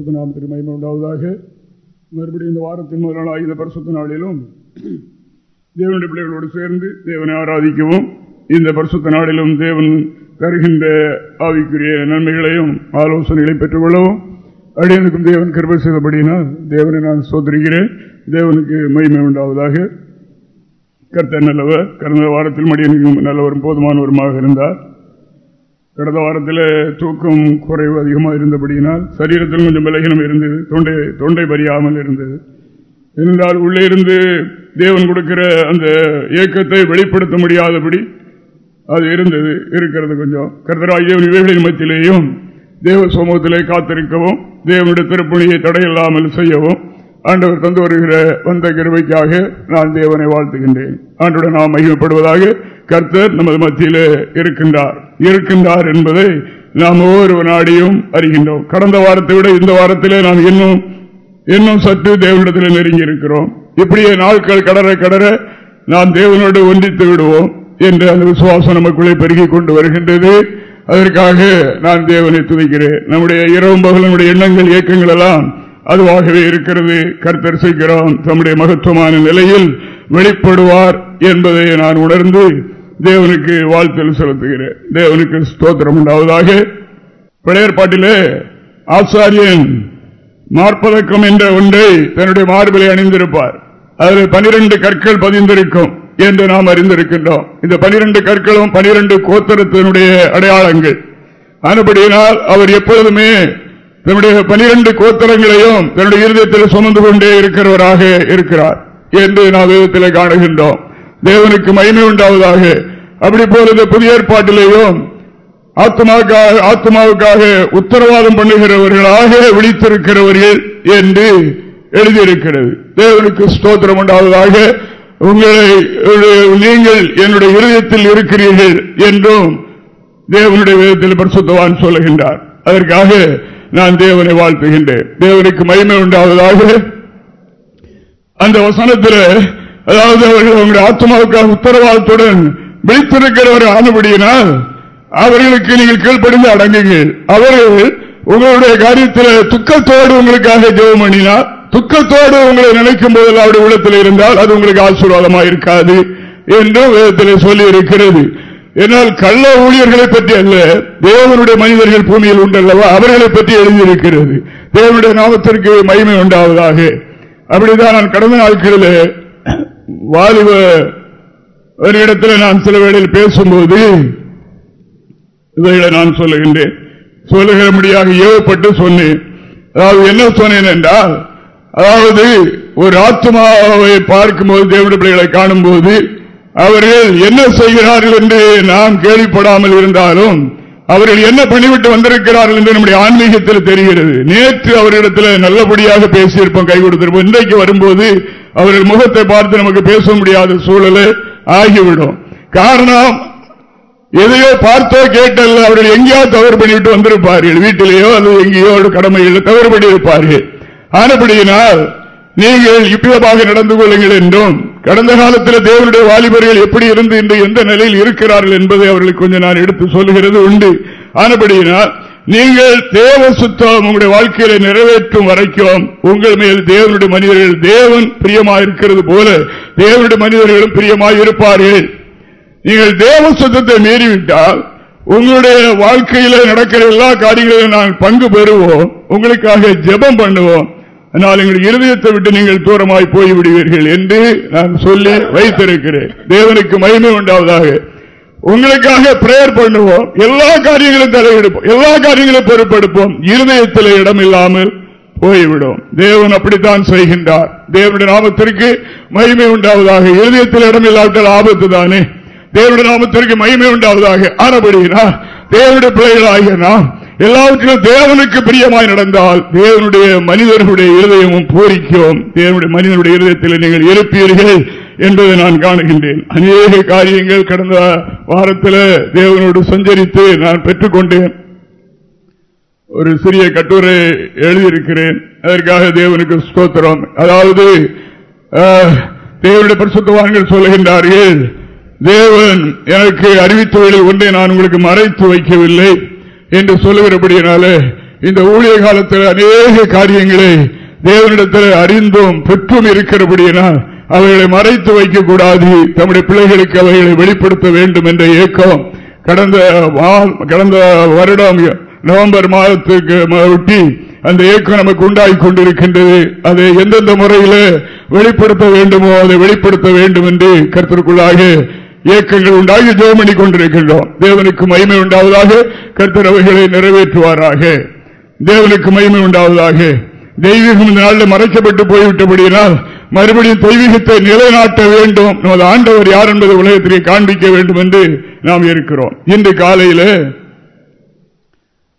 பரிசுத்த நாம் திருமயம் உண்டாவதாக. மறுபடியும் இந்த வாரத்தின் முதல் நாளாக இந்த பரிசுத்த நாளிலும் தேவனுடைய பிள்ளைகளோடு சேர்ந்து தேவனை ஆராதிக்கவும் இந்த பரிசுத்த நாளிலும் தேவன் தருகின்ற ஆவிக்குரிய நன்மைகளையும் ஆலோசனைகளையும் பெற்றுக்கொள்ளவும் அடியனுக்கும் தேவன் கருப்பை செய்தபடியினால் தேவனை நான் சோதரிக்கிறேன் தேவனுக்கு மகிமை உண்டாவதாக. கர்த்த நல்லவர். கடந்த வாரத்தில் மடியனுக்கும் நல்லவரும் போதுமானவருமாக இருந்தார். கடந்த வாரத்தில் தூக்கம் குறைவு அதிகமாக இருந்தபடியினால் சரீரத்தில் கொஞ்சம் விலகினம் இருந்தது தொண்டை தொண்டை பறியாமல் இருந்தது. இருந்தால் உள்ளே இருந்து தேவன் கொடுக்கிற அந்த இயக்கத்தை வெளிப்படுத்த முடியாதபடி அது இருந்தது இருக்கிறது கொஞ்சம். கர்த்தராகிய இவைகளின் மத்தியிலேயும் தேவ சமூகத்திலே காத்திருக்கவும் தேவனுடைய திருப்பணியை தடையில்லாமல் செய்யவும் ஆண்டவர் தந்து வருகிற வந்த கிருவைக்காக நான் தேவனை வாழ்த்துகின்றேன். ஆண்டுடன் நாம் மகிமைப்படுவதாக கர்த்தர் நமது மத்தியிலே இருக்கின்றார். இருக்கின்றார் என்பதை நாம் ஒவ்வொரு நாடியும் அறிகின்றோம். கடந்த வாரத்தை விட இந்த வாரத்திலே நாம் இன்னும் இன்னும் சற்று தேவனிடத்தில் நெருங்கி இருக்கிறோம் இப்படியே நாட்கள் கடற கடற நாம் தேவனோடு ஒன்றித்து விடுவோம் என்று அந்த விசுவாசம் நமக்குள்ளே பெருகிக் கொண்டு வருகின்றது. அதற்காக நான் தேவனை துதிக்கிறேன். நம்முடைய இரவு பகலனுடைய எண்ணங்கள் இயக்கங்கள் எல்லாம் அதுவாகவே இருக்கிறது. கர்த்தர் சீக்கிரம் தம்முடைய மகத்துவமான நிலையில் வெளிப்படுவார் என்பதை நான் உணர்ந்து தேவனுக்கு வாழ்த்தல் செலுத்துகிறேன். தேவனுக்கு ஸ்தோத்திரம் உண்டாவதாக. பழையற்பாட்டிலே ஆச்சாரியன் மார்பதக்கம் என்ற ஒன்றை தன்னுடைய மார்பிலை அணிந்திருப்பார். அதில் பனிரெண்டு கற்கள் பதிந்திருக்கும் என்று நாம் அறிந்திருக்கின்றோம். இந்த பனிரெண்டு கற்களும் பனிரெண்டு கோத்தரத்தினுடைய அடையாளங்கள். அனுபடியினால் அவர் எப்பொழுதுமே தன்னுடைய பனிரெண்டு கோத்தரங்களையும் தன்னுடைய இருதயத்தில் சுமந்து கொண்டே இருக்கிறவராக இருக்கிறார் என்று நாம் விதத்தில் காணுகின்றோம். தேவனுக்கு மகிமை உண்டாவதாக. அப்படி போல இந்த புதிய ஏற்பாட்டிலேயும் ஆத்மாவுக்காக ஆத்மாவுக்காக உத்தரவாதம் பண்ணுகிறவர்களாக விழித்திருக்கிறவர்கள் என்று எழுதியிருக்கிறது. தேவனுக்கு ஸ்தோத்திரம் உண்டாவதாக. உங்களை நீங்கள் என்னுடைய இருதயத்தில் இருக்கிறீர்கள் என்றும் தேவனுடைய விதத்தில் பரிசுத்தவான் சொல்லுகின்றார். அதற்காக நான் தேவனை வாழ்த்துகின்றேன். தேவனுக்கு மகிமை உண்டாவதாக. அந்த வசனத்தில் அதாவது அவர்கள் அவங்களுடைய ஆத்மாவுக்கான உத்தரவாதத்துடன் விழித்திருக்கிறவர் ஆனபடியினால் அவர்களுக்கு நீங்கள் கீழ்ப்படிந்து அடங்குங்கள். அவர்கள் உங்களுடைய காரியத்தில் துக்கத்தோடு உங்களுக்காக ஜெவம் பண்ணினார். துக்கத்தோடு உங்களை நினைக்கும் போது அவருடைய உள்ளத்தில் இருந்தால் அது உங்களுக்கு ஆசீர்வாதமாக இருக்காது என்று வேதத்தில் சொல்லி இருக்கிறது என்னால் கள்ள ஊழியர்களை பற்றி அல்ல தேவனுடைய மனிதர்கள் பூமியில் உண்டல்லவா? அவர்களை பற்றி எழுதியிருக்கிறது. தேவனுடைய நாமத்திற்கு மகிமை உண்டாவதாக. அப்படிதான் நான் கடந்த நாட்களில் வாலிப ஒரு இடத்துல நான் சில வேளையில் பேசும்போது இவைகளை நான் சொல்லுகின்றேன். சொல்லுகிறபடியாக ஏவப்பட்டு சொன்னேன். அதாவது என்ன சொன்னேன் என்றால் அதாவது ஒரு ஆத்மாவை பார்க்கும்போது தேவனுடைய பிள்ளைகளை காணும் போது அவர்கள் என்ன செய்கிறார்கள் என்று நாம் கேள்விப்படாமல் இருந்தாலும் அவர்கள் என்ன பண்ணிவிட்டு வந்திருக்கிறார்கள் என்று நம்முடைய ஆன்மீகத்தில் தெரிகிறது. நேற்று அவர்களிடத்தில் நல்லபடியாக பேசியிருப்போம் கை கொடுத்திருப்போம். இன்றைக்கு வரும்போது அவர்கள் முகத்தை பார்த்து நமக்கு பேச முடியாத சூழலை ஆகிவிடும். காரணம் எதையோ பார்த்தோ கேட்டல்ல அவர்கள் எங்கேயோ தவறு பண்ணிவிட்டு வந்திருப்பார்கள். வீட்டிலேயோ அல்லது எங்கேயோ கடமையில் தவறு பண்ணியிருப்பார்கள். ஆனப்படியினால் நீங்கள் இப்பதமாக நடந்து கொள்ளுங்கள் என்றும் கடந்த காலத்தில் தேவனுடைய வாலிபர்கள் எப்படி இருந்து இன்று எந்த நிலையில் இருக்கிறார்கள் என்பதை அவர்களுக்கு கொஞ்சம் நான் எடுத்து சொல்லுகிறது உண்டு. ஆனபடியினால் நீங்கள் தேவ சுத்தம் உங்களுடைய வாழ்க்கையில நிறைவேற்றும் வரைக்கும் உங்கள் மேல் தேவனுடைய மனிதர்கள் தேவன் பிரியமாக இருக்கிறது போல தேவனுடைய மனிதர்களும் பிரியமாயிருப்பார்கள். நீங்கள் தேவ சுத்தத்தை மீறிவிட்டால் உங்களுடைய வாழ்க்கையில நடக்கிற எல்லா காரியங்களிலும் நாங்கள் பங்கு பெறுவோம். உங்களுக்காக ஜெபம் பண்ணுவோம். ஆனால் எங்கள் இருதயத்தை விட்டு நீங்கள் தூரமாய் போய்விடுவீர்கள் என்று நான் சொல்லி வைத்திருக்கிறேன். தேவனுக்கு மகிமை உண்டாவதாக. உங்களுக்காக பிரேயர் பண்ணுவோம். எல்லா காரியங்களும் தலையெடுப்போம். எல்லா காரியங்களும் பொறுப்பெடுப்போம். இருதயத்தில் இடம் இல்லாமல் போய்விடும். தேவன் அப்படித்தான் செய்கின்றார். தேவனுடைய நாமத்திற்கு மகிமை உண்டாவதாக. இருதயத்தில் இடம் இல்லாவிட்டால் ஆபத்து தானே. தேவனுடைய நாமத்திற்கு மகிமை உண்டாவதாக. ஆனபடினா தேவனுடைய பிள்ளைகளாகிய நாம் எல்லாவற்றிலும் தேவனுக்கு பிரியமாய் நடந்தால் தேவனுடைய மனிதர்களுடைய இருதயமும் பூரிக்கும். தேவனுடைய மனிதனுடைய இருதயத்தில் நீங்கள் இருப்பீர்கள் என்பதை நான் காணுகின்றேன். அநேக காரியங்கள் கடந்த வாரத்தில் தேவனோடு சஞ்சரித்து நான் பெற்றுக்கொண்டேன். ஒரு சிறிய கட்டுரை எழுதியிருக்கிறேன். அதற்காக தேவனுக்கு ஸ்தோத்திரம். அதாவது தேவனுடைய பரிசுத்தவான்கள் சொல்லுகின்றார்கள் தேவன் எனக்கு அறிவித்தவர்களில் ஒன்றை நான் உங்களுக்கு மறைத்து வைக்கவில்லை. என்று சொல்லுகிறபடியினால இந்த ஊழிய காலத்தில் அநேக காரியங்களை தேவனிடத்தில் அறிந்தும் பெற்றும் இருக்கிறபடியினால் அவைகளை மறைத்து வைக்கக்கூடாது. தம்முடைய பிள்ளைகளுக்கு அவைகளை வெளிப்படுத்த வேண்டும் என்ற இயக்கம் கடந்த கடந்த வருடம் நவம்பர் மாதத்துக்கு ஒட்டி அந்த இயக்கம் நமக்கு உண்டாகி கொண்டிருக்கின்றது. அதை எந்தெந்த முறையில் வெளிப்படுத்த வேண்டுமோ அதை வெளிப்படுத்த வேண்டும் என்று கருத்திற்குள்ளாக இயக்கங்கள் உண்டாகி ஜோம் கொண்டிருக்கின்றோம். தேவனுக்கு மகிமை உண்டாவதாக கர்த்தரவைகளை நிறைவேற்றுவாராக. தேவனுக்கு மகிமை உண்டாவதாக. தெய்வீகம் இந்த நாளில் மறைக்கப்பட்டு போய்விட்டபடியினால் மறுபடியும் தெய்வீகத்தை நிலைநாட்ட வேண்டும். நமது ஆண்டவர் யார் என்பதை உலகத்திலே காண்பிக்க வேண்டும் என்று நாம் இருக்கிறோம். இன்று காலையில்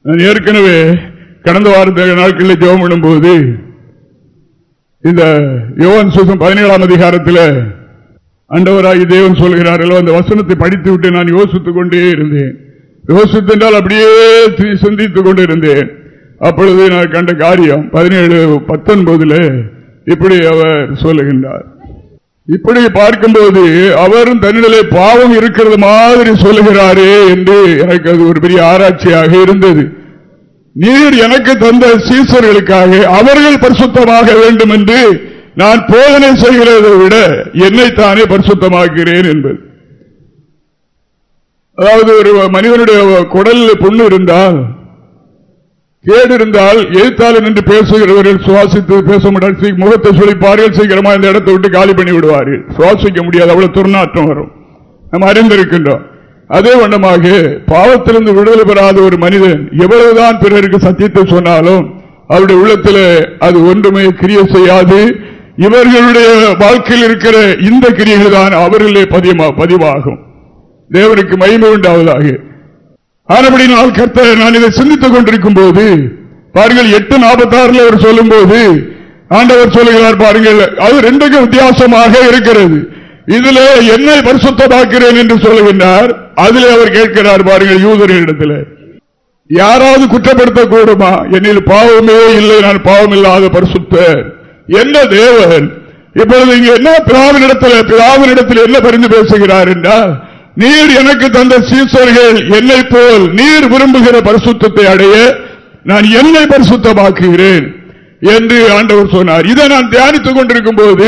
நான் ஏற்கனவே கடந்த வாரத்தில் நாட்களில் ஜெபம் போது இந்த யோகன் சுசம் பதினேழாம் அதிகாரத்தில் அண்டவராகி தேவன் சொல்கிறார்கள் அந்த வசனத்தை படித்து விட்டு நான் யோசித்துக் கொண்டே இருந்தேன். யோசித்தென்றால் அப்படியே சிந்தித்துக் கொண்டிருந்தேன். அப்பொழுது நான் கண்ட காரியம் பதினேழு பத்தொன்பதுல இப்படி அவர் சொல்லுகின்றார். இப்படி பார்க்கும்போது அவரும் தன்னிடலே பாவம் இருக்கிறது மாதிரி சொல்லுகிறாரே என்று எனக்கு அது ஒரு பெரிய ஆராய்ச்சியாக இருந்தது. நீர் எனக்கு தந்த சீசர்களுக்காக அவர்கள் பரிசுத்தமாக வேண்டும் என்று நான் போதனை செய்கிறதை விட என்னைத்தானே பரிசுத்தமாக்கிறேன் என்பது. அதாவது ஒரு மனிதனுடைய குடல் புண்ணு இருந்தால் கேடு இருந்தால் எழுத்தாளர் என்று பேசுகிறவர்கள் சுவாசித்து பேச முடியாது முகத்தை சொல்லிப்பார்கள் சீக்கிரமா இந்த இடத்தை விட்டு காலி பண்ணி விடுவார்கள். சுவாசிக்க முடியாது. அவ்வளவு துர்நாற்றம் வரும். நம்ம அறிந்திருக்கின்றோம். அதே வண்ணமாக பாவத்திலிருந்து விடுதலை பெறாத ஒரு மனிதன் எவ்வளவுதான் பிறருக்கு சத்தியத்தை சொன்னாலும் அவருடைய உள்ளத்தில் அது ஒன்றுமே கிரிய செய்யாது. இவர்களுடைய வாழ்க்கையில் இருக்கிற இந்த கிரியைகள் தான் அவர்களே பதிவாகும். தேவனுக்கு மகிமை உண்டாவதாக. ஆனபடி நாள் கத்த நான் இதை சிந்தித்துக் கொண்டிருக்கும் போது பாருங்கள் எட்டு நாற்பத்தாறுல அவர் சொல்லும் போது ஆண்டவர் சொல்லுகிறார் பாருங்கள் அது ரெண்டுக்கும் வித்தியாசமாக இருக்கிறது. இதுல என்னை பரிசுத்தமாக்கிறேன் என்று சொல்லுகின்றார். அதில் அவர் கேட்கிறார் பாருங்கள் யூதர்களிடத்தில். யாராவது குற்றப்படுத்தக்கூடுமா? என்னில் பாவமே இல்லை நான் பாவம் இல்லாத பரிசுத்த என்ன தேவன் இப்பொழுது இங்க என்ன பிராவினிடத்தில் பிராவினிடத்தில் என்ன பரிந்து பேசுகிறார் என்றால் நீர் எனக்கு தந்த சீசர்கள் என்னை போல் நீர் விரும்புகிற பரிசுத்தத்தை அடைய நான் என்னை பரிசுத்தமாக்குகிறேன் என்று ஆண்டவர் சொன்னார். இதை நான் தியானித்துக் கொண்டிருக்கும் போது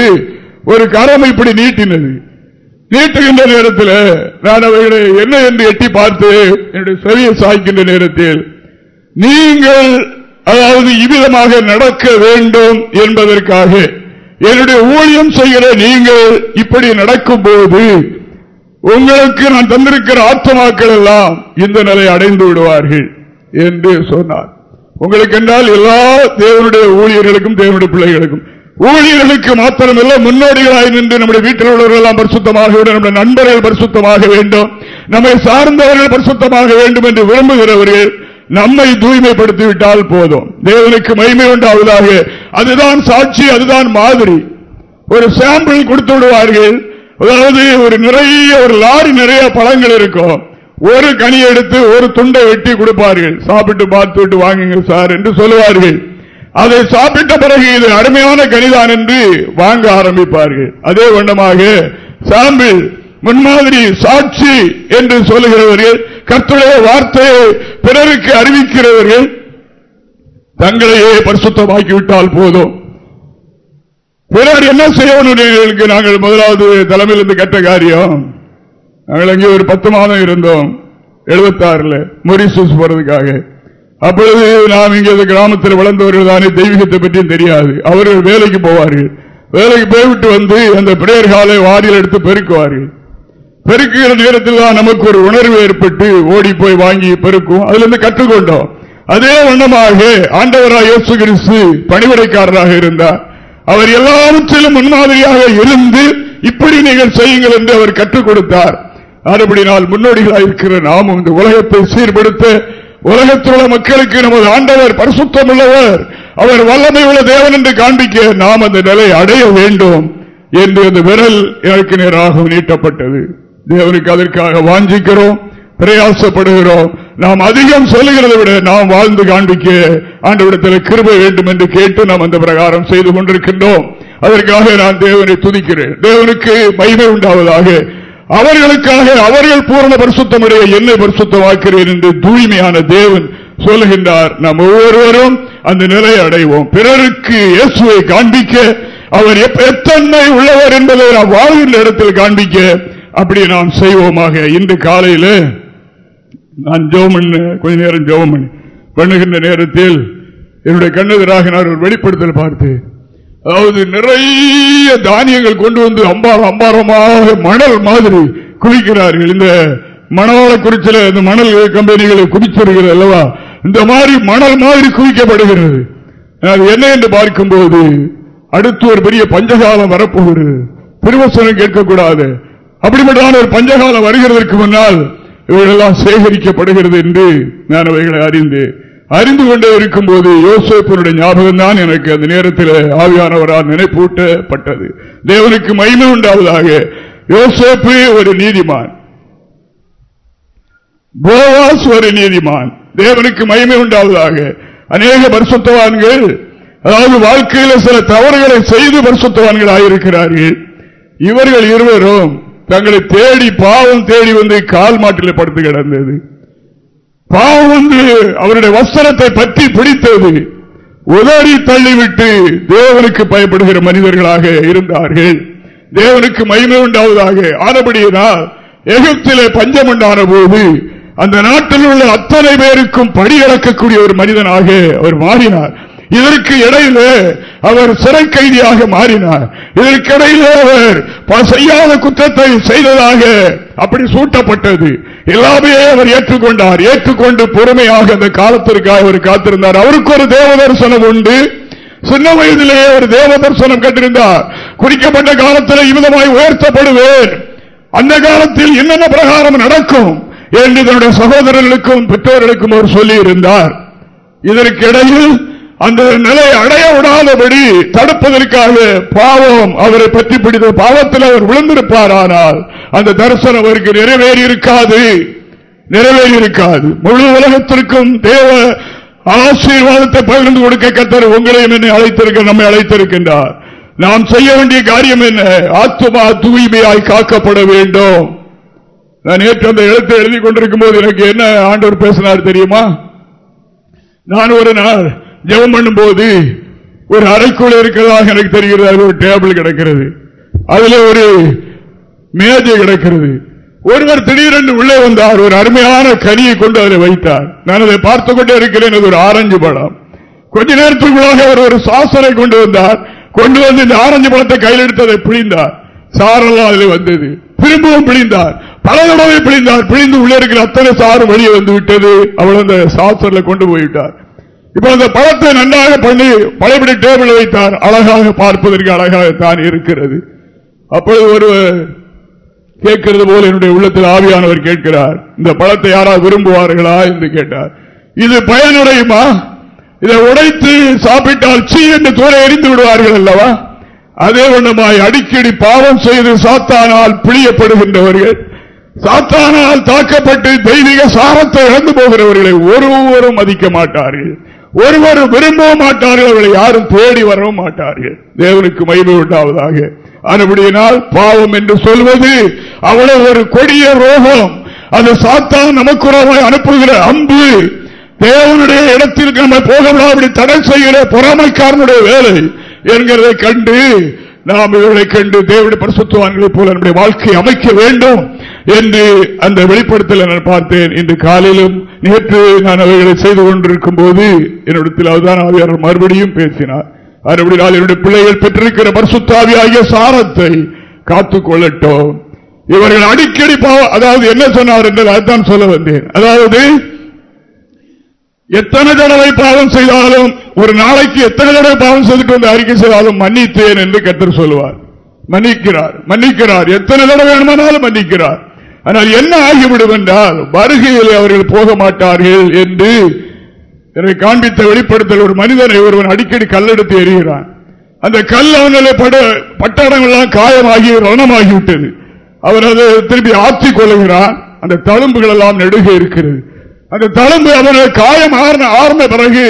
ஒரு கரம் இப்படி நீட்டினது. நீட்டுகின்ற நேரத்தில் நான் அவர்களை என்ன என்று எட்டி பார்த்து என்னுடைய செவியை சாய்க்கின்ற நேரத்தில் நீங்கள் அதாவது இவ்விதமாக நடக்க வேண்டும் என்பதற்காக என்னுடைய ஊழியம் செய்கிற நீங்கள் இப்படி நடக்கும் போது உங்களுக்கு நான் தந்திருக்கிற ஆத்மாக்கள் எல்லாம் இந்த நிலை அடைந்து விடுவார்கள் என்று சொன்னார். உங்களுக்கு என்றால் எல்லா தேவனுடைய ஊழியர்களுக்கும் தேவனுடைய பிள்ளைகளுக்கும் ஊழியர்களுக்கு மாத்திரமல்ல முன்னோடிகளாய் நின்று நம்முடைய வீட்டில் உள்ளவர்கள் எல்லாம் பரிசுத்தமாக நம்முடைய நண்பர்கள் பரிசுத்தமாக வேண்டும் நம்மை சார்ந்தவர்கள் பரிசுத்தமாக வேண்டும் என்று விரும்புகிறவர்கள் நம்மை தூய்மைப்படுத்திவிட்டால் போதும். தேவனுக்கு மகிமை உண்டாவதாக. அதுதான் சாட்சி அதுதான் மாதிரி. ஒரு சாம்பிள் கொடுத்து விடுவார்கள். அதாவது ஒரு நிறைய ஒரு லாரி நிறைய பழங்கள் இருக்கும். ஒரு கனி எடுத்து ஒரு துண்டை வெட்டி கொடுப்பார்கள். சாப்பிட்டு பார்த்து விட்டு வாங்குங்க சார் என்று சொல்லுவார்கள். அதை சாப்பிட்ட பிறகு இது அருமையான கனிதான் என்று வாங்க ஆரம்பிப்பார்கள். அதே வண்ணமாக சாம்பிள் முன்மாதிரி சாட்சி என்று சொல்லுகிறவர்கள் கர்த்தருடைய வார்த்தையை பிறருக்கு அறிவிக்கிறவர்கள் தங்களையே பரிசுத்தமாக்கிவிட்டால் போதும். பிறர் என்ன செய்யணும் நாங்கள் முதலாவது தலைமையிலிருந்து கட்ட காரியம். நாங்கள் அங்கே ஒரு பத்து மாதம் இருந்தோம். எழுபத்தாறுல மொரிசூஸ் போறதுக்காக. அப்பொழுது நாம் இங்கே கிராமத்தில் வளர்ந்தவர்கள் தானே தெய்வீகத்தை பற்றியும் தெரியாது. அவர்கள் வேலைக்கு போவார்கள். வேலைக்கு போய்விட்டு வந்து அந்த பிரேயர் காலை வாரியில் எடுத்து பெருக்குவார்கள். பெருக்குகிற நேரத்தில் தான் நமக்கு ஒரு உணர்வு ஏற்பட்டு ஓடி போய் வாங்கி பெருக்கும். அதுல இருந்து கற்றுக்கொண்டோம். அதே வண்ணமாக ஆண்டவராக இயேசு கிறிஸ்து பணிவுரைக்காரராக இருந்தார். அவர் எல்லாவற்றிலும் முன்மாதிரியாக இருந்து இப்படி நீங்கள் செய்யுங்கள் என்று அவர் கற்றுக் கொடுத்தார். நாள் முன்னோடிகளாக இருக்கிற நாமும் இந்த உலகத்தை சீர்படுத்த உலகத்தில் உள்ள மக்களுக்கு நமது ஆண்டவர் பரிசுத்தம் உள்ளவர் அவர் வல்லமை உள்ள தேவன் என்று காண்பிக்க நாம் அந்த நிலை அடைய வேண்டும் என்று அந்த விரல் எனக்கு நேராக நீட்டப்பட்டது. தேவனுக்கு அதற்காக வாஞ்சிக்கிறோம் பிரயாசப்படுகிறோம். நாம் அதிகம் சொல்லுகிறதை விட நாம் வாழ்ந்து காண்பிக்க ஆண்டவிடத்தில் கிருப வேண்டும் என்று கேட்டு நாம் அந்த பிரகாரம் செய்து கொண்டிருக்கின்றோம். அதற்காக நான் தேவனை துதிக்கிறேன். தேவனுக்கு மகிமை உண்டாவதாக. அவர்களுக்காக அவர்கள் பூரண பரிசுத்தமுடைய என்னை பரிசுத்தமாக்கிறேன் என்று தூய்மையான தேவன் சொல்லுகின்றார். நாம் ஒவ்வொருவரும் அந்த நிலையை அடைவோம். பிறருக்கு இயேசுவை காண்பிக்க அவர் எத்தன்மை உள்ளவர் என்பதை நாம் வாழ்கின்ற இடத்தில் காண்பிக்க அப்படி நாம் செய்வோமாக. இன்று காலையில் நான் ஜோம் கொஞ்ச நேரம் ஜோம் பண்ணுகின்ற நேரத்தில் என்னுடைய கண்ணெதிராக நான் ஒரு வெளிப்படுத்தல் பார்த்து அதாவது நிறைய தானியங்கள் கொண்டு வந்து அம்பாரம் அம்பாரமாக மணல் மாதிரி குவிக்கிறார்கள். இந்த மணவாள குறிச்சல இந்த மணல் கம்பெனிகளை குவிச்சிருக்கிறது அல்லவா? இந்த மாதிரி மணல் மாதிரி குவிக்கப்படுகிறது. என்ன என்று பார்க்கும்போது அடுத்து ஒரு பெரிய பஞ்சகாலம் வரப்போகிறது. திருவசனம் கேட்கக்கூடாது. அப்படிப்பட்டான ஒரு பஞ்சகாலம் வருகிறதற்கு முன்னால் இவைகளெல்லாம் சேகரிக்கப்படுகிறது என்று நான் அவைகளை அறிந்து அறிந்து கொண்டே இருக்கும் போது யோசேப்பனுடைய ஞாபகம் தான் எனக்கு அந்த நேரத்தில் ஆவியானவரால் நினைப்பூட்டப்பட்டது. தேவனுக்கு மயிமை உண்டாவதாக. யோசேப்பு ஒரு நீதிமான். போவாஸ் ஒரு நீதிமான். தேவனுக்கு மயிமை உண்டாவதாக. அநேக பரிசுத்தவான்கள் அதாவது வாழ்க்கையில் சில தவறுகளை செய்து பரிசுத்தவான்கள் ஆயிருக்கிறார்கள் இவர்கள் இருவரும் தங்களை தேடி பாவம் தேடி வந்து கால் மாட்டில் படுத்து கிடந்தது. பாவம் வந்து அவருடைய வஸ்திரத்தை பற்றி பிடித்தது. உதறி தள்ளிவிட்டு தேவனுக்கு பயப்படுகிற மனிதர்களாக இருந்தார்கள். தேவனுக்கு மகிமை உண்டாவதாக. ஆனபடியினால் எகிப்திலே பஞ்சம் உண்டான போது அந்த நாட்டில் உள்ள அத்தனை பேருக்கும் படியிறக்கக்கூடிய ஒரு மனிதனாக அவர் மாறினார். இதற்கு இடையில அவர் சிறை கைதியாக மாறினார். இதற்கிடையில அவர் செய்யாத குற்றத்தை செய்ததாக அப்படி சூட்டப்பட்டது. எல்லாமே அவர் ஏற்றுக்கொண்டார். ஏற்றுக்கொண்டு பொறுமையாக அந்த காலத்திற்காக அவர் காத்திருந்தார். அவருக்கு ஒரு தேவ தரிசனம் உண்டு. சின்ன வயதிலேயே ஒரு தேவ தரிசனம் கண்டிருந்தார். குறிக்கப்பட்ட காலத்தில் இவ்விதமாய் உயர்த்தப்படுவேன் அந்த காலத்தில் என்னென்ன பிரகாரம் நடக்கும் என்று தன்னுடைய சகோதரர்களுக்கும் பெற்றோர்களுக்கும் அவர் சொல்லி இருந்தார் இதற்கிடையில் அந்த நிலை அடைய விடாதபடி தடுப்பதற்காக பாவம் அவரை பற்றி பிடித்த பாவத்தில் அவர் விழுந்திருப்பார் ஆனால் அந்த தரிசனம் அவருக்கு நிறைவேறி இருக்காது நிறைவேறி இருக்காது முழு உலகத்திற்கும் தேவ ஆசீர்வாதத்தை பகிர்ந்து கொடுக்க கத்தர் உங்களையும் என்னை அழைத்திருக்க நம்மை அழைத்திருக்கின்றார். நாம் செய்ய வேண்டிய காரியம் என்ன? ஆத்மா தூய்மையாய் காக்கப்பட வேண்டும். நான் நேற்று அந்த எழுத்தை எழுதி கொண்டிருக்கும் போது எனக்கு என்ன ஆண்டவர் பேசினார் தெரியுமா? நான் ஒரு நாள் ஜெபம் பண்ணும் போது ஒரு அறைக்குள்ள இருக்கிறதாக எனக்கு தெரிகிறது. ஒரு டேபிள் கிடக்கிறது. அதுல ஒரு மேஜை கிடக்கிறது. ஒருவர் திடீரென்று உள்ளே வந்தார். ஒரு அருமையான கனியை கொண்டு அதை வைத்தார். நான் அதை பார்த்து கொண்டே இருக்கிறேன். ஒரு ஆரஞ்சு பழம். கொஞ்ச நேரத்துக்குள்ளாக அவர் ஒரு சாசனை கொண்டு வந்தார். கொண்டு வந்து இந்த ஆரஞ்சு பழத்தை கையில் எடுத்ததை பிழிந்தார். சாரெல்லாம் அதில் வந்தது. திரும்பவும் பிழிந்தார். பல தடவை பிழிந்தார். பிழிந்து உள்ளே இருக்கிற அத்தனை சாறு வெளியே வந்து விட்டது. அவள் அந்த சாசனில் கொண்டு போய்விட்டார். இப்பொழுது அந்த பழத்தை நன்றாக பண்ணி பழையபடி டேபிள் வைத்தார். அழகாக பார்ப்பதற்கு அழகாகத்தான் இருக்கிறது. அப்பொழுது ஒரு கேட்கிறது போல என்னுடைய உள்ளத்தில் ஆவியானவர் கேட்கிறார். இந்த பழத்தை யாரா விரும்புவார்களா என்று கேட்டார். இது பயனுடையுமா? இதை உடைத்து சாப்பிட்டால் சீ என்று தூர எரிந்து விடுவார்கள் அல்லவா? அதே ஒன்றுமாய் அடிக்கடி பாவம் செய்து சாத்தானால் பிழியப்படுகின்றவர்கள் சாத்தானால் தாக்கப்பட்டு தெய்வீக சாரத்தை இழந்து போகிறவர்களை ஒருவரும் மதிக்க மாட்டார்கள். ஒருவரும் விரும்பவும் மாட்டார்கள் அவர்களை யாரும் தேடி வரவும் மாட்டார்கள். தேவனுக்கு மகிமை உண்டாவதாக. அதுபடியினால் பாவம் என்று சொல்வது அவ்வளவு ஒரு கொடிய ரோகம். அந்த சாத்தான் நமக்குறவாய் அனுப்புகிற அம்பு தேவனுடைய இடத்திற்கு நம்ம போக தடை செய்கிற பொறாமைக்காரனுடைய வேலை என்கிறதை கண்டு நாம் இவர்களை கண்டு தேவடைய பரிசுத்துவான்களை போல நம்முடைய வாழ்க்கையை அமைக்க வேண்டும் என்று அந்த வெளிப்படுத்தல நான் பார்த்தேன். இன்று காலையிலும் நேற்று நான் அவைகளை செய்து கொண்டிருக்கும் போது என்னிடத்தில் அவதான் ஆவியார் மறுபடியும் பேசினார். மறுபடியும் என்னுடைய பிள்ளைகள் பெற்றிருக்கிற பரிசுத்தாவி ஆகிய சாரத்தை காத்துக்கொள்ளட்டும். இவர்கள் அடிக்கடி அதாவது என்ன சொன்னார் என்று அதுதான் சொல்ல வந்தேன். அதாவது எத்தனை தடவை பாவம் செய்தாலும் ஒரு நாளைக்கு எத்தனை தடவை பாவம் செய்துட்டு வந்து அறிக்கை செய்தாலும் மன்னித்தேன் என்று கத்தர் சொல்லுவார். மன்னிக்கிறார் மன்னிக்கிறார். எத்தனை தடவை வேணுமானாலும் மன்னிக்கிறார். ஆனால் என்ன ஆகிவிடும் என்றால் வருகையில் அவர்கள் போக மாட்டார்கள் என்று என்னை காண்பித்த வெளிப்படுத்தல் ஒரு மனிதனை ஒருவன் அடிக்கடி கல்லெடுத்து எறிகிறான். அந்த கல் அவங்களை பட்டடங்கள்லாம் காயமாகி ரணமாகிவிட்டது. அவர் அதை திருப்பி ஆற்றி கொள்ளுகிறான். அந்த தழும்புகள் எல்லாம் நெடுக இருக்கிறது. அந்த தழும்பு அவனை காயம் ஆர்ந்த பிறகு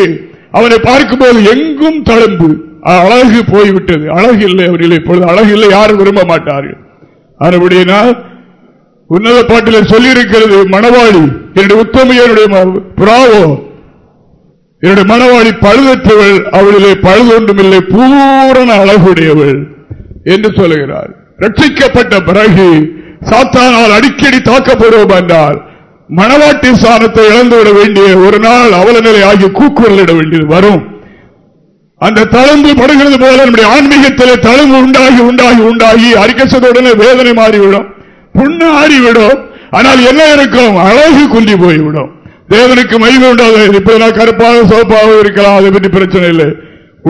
அவனை பார்க்கும்போது எங்கும் தழும்பு. அழகு போய்விட்டது. அழகு இல்லை அவர்கள் இப்பொழுது அழகு இல்லை. யாரும் விரும்ப மாட்டார்கள். அதுபடியினால் உன்னத பாட்டில் சொல்லியிருக்கிறது மணவாளி என்னுடைய உத்தமையனுடைய புறாவோ என்னுடைய மணவாளி பழுதற்றவள் அவளிலே பழுதொன்றுமில்லை பூரண அழகுடையவள் என்று சொல்லுகிறார். ரட்சிக்கப்பட்ட பிறகு சாத்தானால் அடிக்கடி தாக்கப்படுவோம் என்றால் மணவாட்டி சாணத்தை இழந்துவிட வேண்டிய ஒரு நாள் அவல நிலை ஆகி கூக்குரலிட வேண்டியது வரும். அந்த தழும்பு படுகிறது போல நம்முடைய ஆன்மீகத்திலே தழும்பு உண்டாகி உண்டாகி உண்டாகி அரிக்கசத்துடனே வேதனை மாறிவிடும். புண்ணு ஆறிவிடும் ஆனால் என்ன இருக்கும்? அழகு குந்தி போய்விடும். தேவனுக்கு மகிமை உண்டாது இப்ப நான் கருப்பாக சோப்பாக இருக்கலாம் அதை பற்றி பிரச்சனை இல்லை.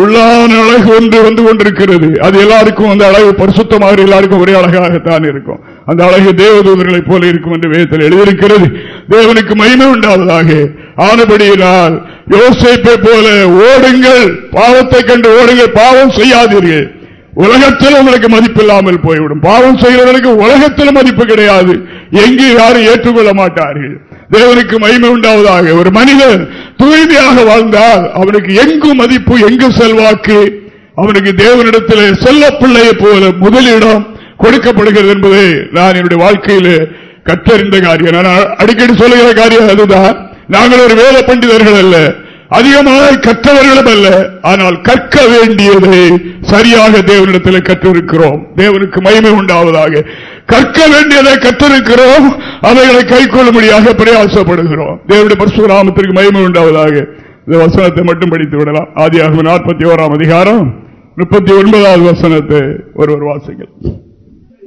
உள்ளான அழகு ஒன்று வந்து கொண்டிருக்கிறது. அது எல்லாருக்கும் அந்த அழகு பரிசுத்தமாக எல்லாருக்கும் ஒரே அழகாகத்தான் இருக்கும். அந்த அழகு தேவதூதர்களைப் போல இருக்கும் என்று வேதத்தில் எழுதியிருக்கிறது. தேவனுக்கு மகிமை உண்டாவதாக. ஆனபடியினால் யோசிப்பை போல ஓடுங்கள். பாவத்தை கண்டு ஓடுங்கள். பாவம் செய்யாதீர்கள். உலகத்தில் உங்களுக்கு மதிப்பில்லாமல் போய்விடும். பாவம் செய்கிறவர்களுக்கு உலகத்தில் மதிப்பு கிடையாது. எங்கே யாரும் ஏற்றுக்கொள்ள மாட்டார்கள். தேவனுக்கு மகிமை உண்டாவதாக. ஒரு மனிதன் தூய்மையாக வாழ்ந்தால் அவனுக்கு எங்கு மதிப்பு எங்கு செல்வாக்கு? அவனுக்கு தேவனிடத்தில் செல்ல பிள்ளையை போல முதலிடம் கொடுக்கப்படுகிறது என்பதை நான் என்னுடைய வாழ்க்கையில் கற்றறிந்த காரியம். நான் அடிக்கடி சொல்லுகிற காரியம் அதுதான். நாங்கள் ஒரு வேத பண்டிதர்கள் அல்ல. அதிகமாக கற்றவர்களும் அல்ல. ஆனால் கற்க வேண்டியதை சரியாக தேவனிடத்தில் கற்றிருக்கிறோம். தேவனுக்கு மகிமை உண்டாவதாக. கற்க வேண்டியதை கற்றிருக்கிறோம். அவைகளை கை கொள்ளும்படியாக பிரயாசப்படுகிறோம். தேவனுடைய பரசுராமத்திற்கு மகிமை உண்டாவதாக. இந்த வசனத்தை மட்டும் படித்து விடலாம் ஆதியாக நாற்பத்தி ஓராம் அதிகாரம் முப்பத்தி ஒன்பதாவது வசனத்தை ஒருவர் வாசிகள்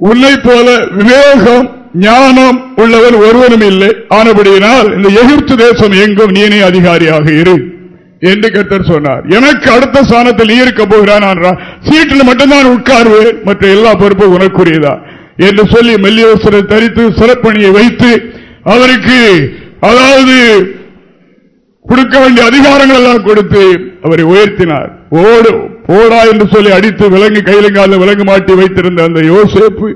உன்னை போல விவேகம் ஞானம் உள்ளவர் ஒருவரும் இல்லை. ஆனபடியினால் இந்த எகிப்து தேசம் எங்கும் நீனே அதிகாரியாக இரு என்று கத்தர் சொன்னார். எனக்கு அடுத்த ஸ்தானத்தில் நீ இருக்க போகிறான் சீட்டில் மட்டும்தான் உட்கார்வேன். மற்ற எல்லா பொறுப்பும் உனக்குரியதா என்று சொல்லி மெல்லியோசரை தரித்து சிறப்பணியை வைத்து அவருக்கு அதாவது கொடுக்க வேண்டிய அதிகாரங்கள் எல்லாம் கொடுத்து அவரை உயர்த்தினார். ஓடு போடா என்று சொல்லி அடித்து விலங்கு கையிலங்கால விலங்கு மாட்டி வைத்திருந்த அந்த யோசேப்பு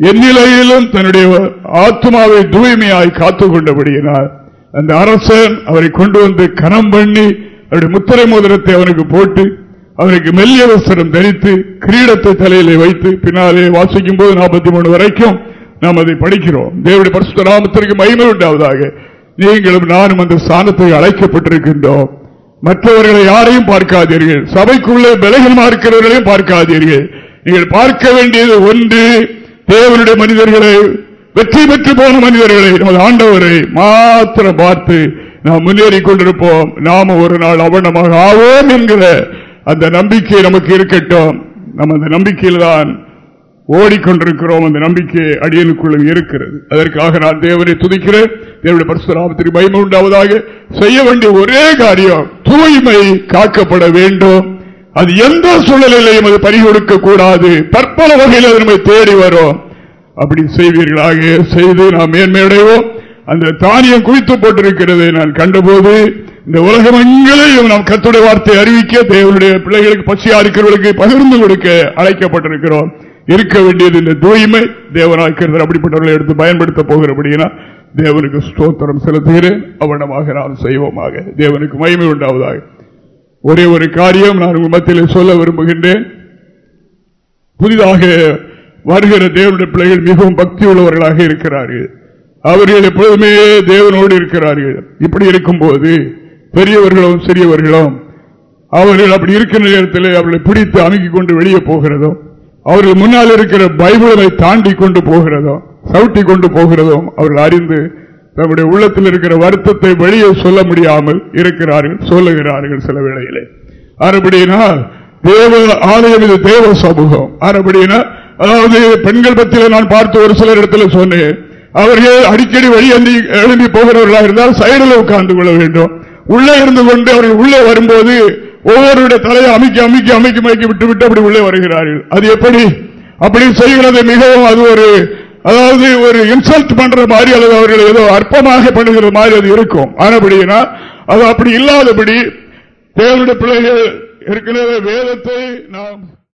எந்நிலையிலும் தன்னுடைய ஆத்மாவை தூய்மையாய் காத்துக் கொண்டபடியினார் அந்த அரசன் அவரை கொண்டு வந்து கனம் பண்ணி அவருடைய முத்திரை மோதிரத்தை அவனுக்கு போட்டு அவருக்கு மெல்லிய வஸ்திரம் தரித்து கிரீடத்தை தலையிலே வைத்து பின்னாலே வாசிக்கும் போது நாற்பத்தி மூணு வரைக்கும் நாம் அதை படிக்கிறோம். தேவடைய பரிசுத்த நாமத்திற்கு மகிமை உண்டாவதாக. நீங்களும் நானும் அந்த ஸ்தானத்தை அழைக்கப்பட்டிருக்கின்றோம். மற்றவர்களை யாரையும் பார்க்காதீர்கள். சபைக்குள்ளே பலகீனமா இருக்கிறவர்களையும் பார்க்காதீர்கள். நீங்கள் பார்க்க வேண்டியது ஒன்று தேவனுடைய மனிதர்களை வெற்றி பெற்று போன மனிதர்களை நமது ஆண்டவரை மாத்திரம் பார்த்து நாம் முன்னேறி கொண்டிருப்போம். நாம ஒரு நாள் அவனமாக ஆவோம் என்கிற அந்த நம்பிக்கை நமக்கு இருக்கட்டும். நம்ம அந்த நம்பிக்கையில் தான் ஓடிக்கொண்டிருக்கிறோம் அந்த நம்பிக்கை அடியனுக்குள்ள இருக்கிறது. அதற்காக நான் தேவனை துதிக்கிறேன். தேவனுடைய பரசுராமத்திற்கு பயம உண்டாவதாக. செய்ய வேண்டிய ஒரே காரியம் தூய்மை காக்கப்பட வேண்டும். அது எந்த சூழலிலையும் அது பறிகொடுக்க கூடாது பற்பல வகையில் அது நம்மை தேடி வரும். அப்படி செய்வீர்களாக செய்து நாம் மேன்மையடைவோம். அந்த தானியம் குவித்து போட்டிருக்கிறதை நான் கண்டபோது இந்த உலகம் எங்களையும் நாம் கத்துடைய வார்த்தை அறிவிக்க தேவனுடைய பிள்ளைகளுக்கு பசியா இருக்கிறவர்களுக்கு பகிர்ந்து கொடுக்க அழைக்கப்பட்டிருக்கிறோம். இருக்க வேண்டியது இந்த தூய்மை தேவனாக்கிறது அப்படிப்பட்டவர்களை எடுத்து பயன்படுத்த போகிறபடினா தேவனுக்கு ஸ்தோத்திரம் செலுத்துகிறேன். அவனமாக நாம் செய்வோமாக. தேவனுக்கு மகிமை உண்டாவதாக. ஒரே ஒரு காரியம் நான் உங்கள் மத்தியில் சொல்ல விரும்புகின்றேன். புதிதாக வருகிற தேவனுடைய பிள்ளைகள் மிகவும் பக்தி உள்ளவர்களாக இருக்கிறார்கள். அவர்கள் எப்பொழுதுமே தேவனோடு இருக்கிறார்கள். இப்படி இருக்கும்போது பெரியவர்களும் சிறியவர்களும் அவர்கள் அப்படி இருக்கிற நேரத்தில் அவர்களை பிடித்து அமுக்கிக் கொண்டு வெளியே போகிறதோ அவர்கள் முன்னால் இருக்கிற பைபிளை தாண்டி கொண்டு போகிறதோ சவுட்டி கொண்டு போகிறதோ அவர்கள் அறிந்து தம்முடைய உள்ளத்தில் இருக்கிற வருத்தத்தை வெளியே சொல்ல முடியாமல் இருக்கிறார்கள் சொல்லுகிறார்கள் சில வேளையிலே. அறுபடியினால் தேவ ஆலயம் இது தேவ சமூகம். அறுபடியினால் அதாவது பெண்கள் பத்தியில நான் பார்த்து ஒரு சிலர் இடத்துல சொன்னேன் அவர்கள் அடிக்கடி வழி எழுந்தி போகிறவர்களாக இருந்தால் சைடில் உட்கார்ந்து கொள்ள வேண்டும். உள்ளே இருந்து கொண்டு அவர்கள் உள்ளே வரும்போது ஒவ்வொருடைய தலையை அமைக்க அமைக்க அமைக்க அமைக்க விட்டு விட்டு அப்படி உள்ளே வருகிறார்கள். அது எப்படி? அப்படி செய்கிறது மிகவும் அது ஒரு அதாவது ஒரு இன்சல்ட் பண்ற மாதிரி அல்லது அவர்கள் ஏதோ அற்பமாக பண்ணுகிற மாதிரி அது இருக்கும். ஆனபடினா அது அப்படி இல்லாதபடி தேவனுடைய பிள்ளைகள் ஏற்கனவே வேதத்தை நாம்